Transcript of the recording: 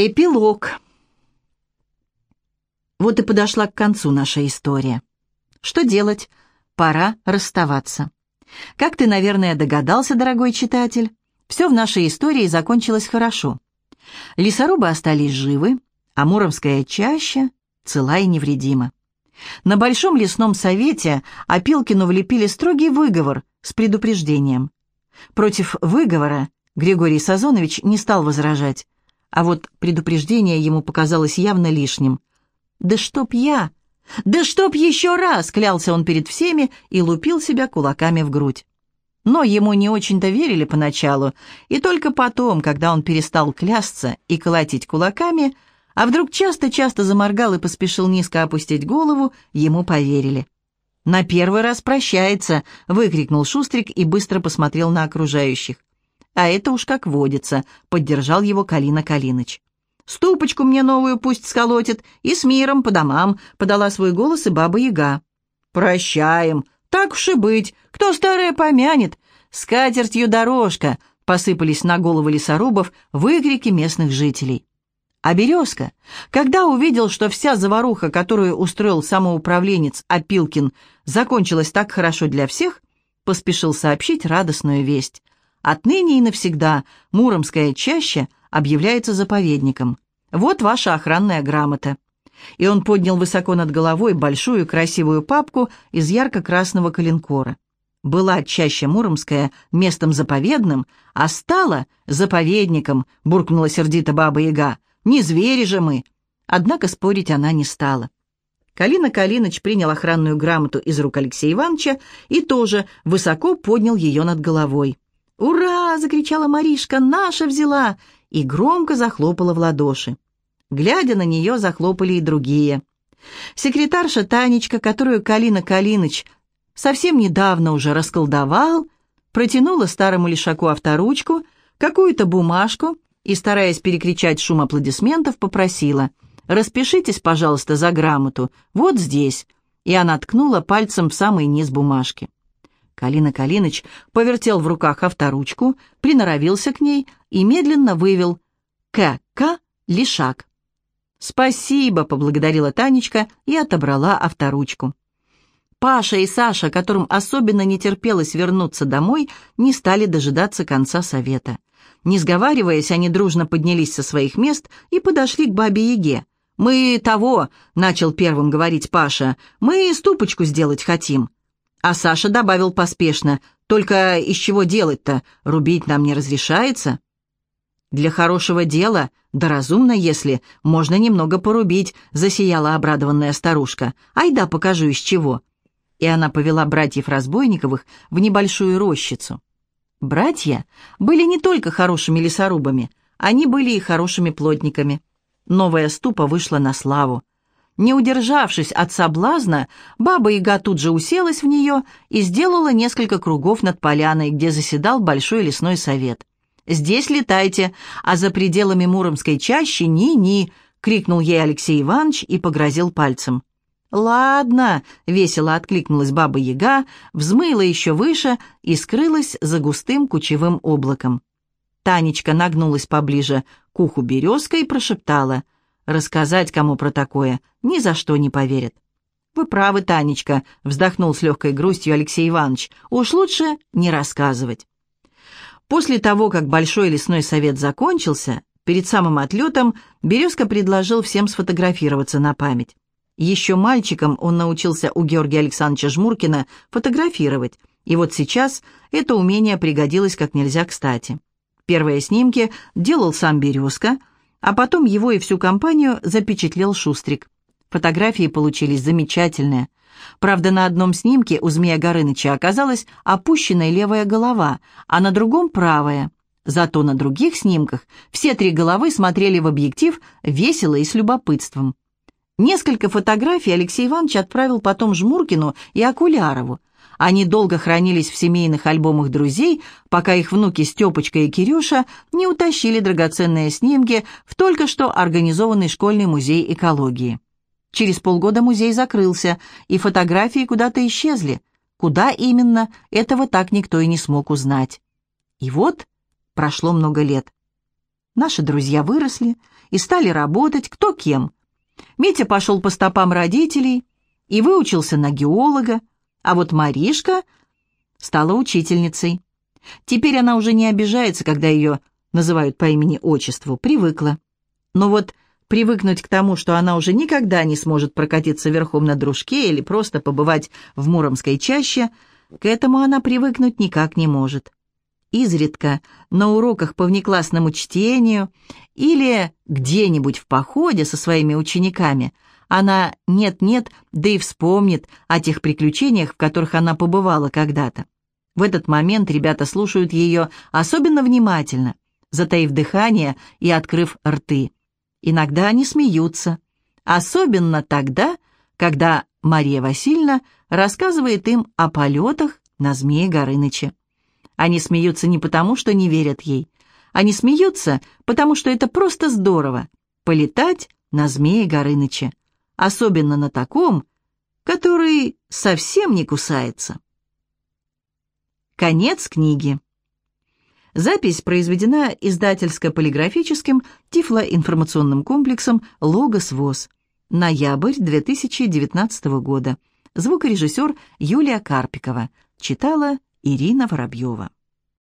Эпилог. Вот и подошла к концу наша история. Что делать? Пора расставаться. Как ты, наверное, догадался, дорогой читатель, все в нашей истории закончилось хорошо. Лесорубы остались живы, а Муромская чаща цела и невредима. На Большом лесном совете Опилкину влепили строгий выговор с предупреждением. Против выговора Григорий Сазонович не стал возражать, а вот предупреждение ему показалось явно лишним. «Да чтоб я! Да чтоб еще раз!» — клялся он перед всеми и лупил себя кулаками в грудь. Но ему не очень-то верили поначалу, и только потом, когда он перестал клясться и колотить кулаками, а вдруг часто-часто заморгал и поспешил низко опустить голову, ему поверили. «На первый раз прощается!» — выкрикнул Шустрик и быстро посмотрел на окружающих. «А это уж как водится», — поддержал его Калина Калиныч. «Ступочку мне новую пусть сколотит, и с миром по домам», — подала свой голос и Баба-Яга. «Прощаем, так уж и быть, кто старое помянет, с катертью дорожка», — посыпались на головы лесорубов выкрики местных жителей. А Березка, когда увидел, что вся заваруха, которую устроил самоуправленец Опилкин, закончилась так хорошо для всех, поспешил сообщить радостную весть. Отныне и навсегда Муромская чаща объявляется заповедником. Вот ваша охранная грамота». И он поднял высоко над головой большую красивую папку из ярко-красного коленкора. Была чаща Муромская местом заповедным, а стала заповедником, буркнула сердито баба-яга. Не звери же мы. Однако спорить она не стала. Калина Калиныч принял охранную грамоту из рук Алексея Ивановича и тоже высоко поднял ее над головой. «Ура!» — закричала Маришка. «Наша взяла!» и громко захлопала в ладоши. Глядя на нее, захлопали и другие. Секретарша Танечка, которую Калина Калиныч совсем недавно уже расколдовал, протянула старому лишаку авторучку, какую-то бумажку и, стараясь перекричать шум аплодисментов, попросила «Распишитесь, пожалуйста, за грамоту, вот здесь», и она ткнула пальцем в самый низ бумажки. Калина Калиныч повертел в руках авторучку, приноровился к ней и медленно вывел «К.К. Лишак». «Спасибо», — поблагодарила Танечка и отобрала авторучку. Паша и Саша, которым особенно не терпелось вернуться домой, не стали дожидаться конца совета. Не сговариваясь, они дружно поднялись со своих мест и подошли к бабе Яге. «Мы того», — начал первым говорить Паша, — «мы ступочку сделать хотим». А Саша добавил поспешно, «Только из чего делать-то? Рубить нам не разрешается?» «Для хорошего дела, да разумно, если, можно немного порубить», засияла обрадованная старушка. «Айда покажу, из чего». И она повела братьев Разбойниковых в небольшую рощицу. Братья были не только хорошими лесорубами, они были и хорошими плотниками. Новая ступа вышла на славу. Не удержавшись от соблазна, Баба-Яга тут же уселась в нее и сделала несколько кругов над поляной, где заседал Большой лесной совет. «Здесь летайте, а за пределами Муромской чащи ни-ни!» — крикнул ей Алексей Иванович и погрозил пальцем. «Ладно», — весело откликнулась Баба-Яга, взмыла еще выше и скрылась за густым кучевым облаком. Танечка нагнулась поближе к уху березка и прошептала — Рассказать кому про такое ни за что не поверят. «Вы правы, Танечка», — вздохнул с легкой грустью Алексей Иванович. «Уж лучше не рассказывать». После того, как Большой лесной совет закончился, перед самым отлетом Березка предложил всем сфотографироваться на память. Еще мальчиком он научился у Георгия Александровича Жмуркина фотографировать, и вот сейчас это умение пригодилось как нельзя кстати. Первые снимки делал сам Березка, а потом его и всю компанию запечатлел Шустрик. Фотографии получились замечательные. Правда, на одном снимке у Змея Горыныча оказалась опущенная левая голова, а на другом правая. Зато на других снимках все три головы смотрели в объектив весело и с любопытством. Несколько фотографий Алексей Иванович отправил потом Жмуркину и Акулярову, они долго хранились в семейных альбомах друзей, пока их внуки Степочка и Кирюша не утащили драгоценные снимки в только что организованный школьный музей экологии. Через полгода музей закрылся, и фотографии куда-то исчезли. Куда именно, этого так никто и не смог узнать. И вот прошло много лет. Наши друзья выросли и стали работать кто кем. Митя пошел по стопам родителей и выучился на геолога, а вот Маришка стала учительницей. Теперь она уже не обижается, когда ее называют по имени-отчеству, привыкла. Но вот привыкнуть к тому, что она уже никогда не сможет прокатиться верхом на дружке или просто побывать в Муромской чаще, к этому она привыкнуть никак не может. Изредка на уроках по внеклассному чтению или где-нибудь в походе со своими учениками она нет-нет, да и вспомнит о тех приключениях, в которых она побывала когда-то. В этот момент ребята слушают ее особенно внимательно, затаив дыхание и открыв рты. Иногда они смеются, особенно тогда, когда Мария Васильевна рассказывает им о полетах на Змее Горыныче. Они смеются не потому, что не верят ей. Они смеются, потому что это просто здорово — полетать на Змее Горыныче. Особенно на таком, который совсем не кусается. Конец книги. Запись произведена издательско-полиграфическим тифлоинформационным комплексом «Логос ВОЗ». Ноябрь 2019 года. Звукорежиссер Юлия Карпикова. Читала Ирина Воробьева.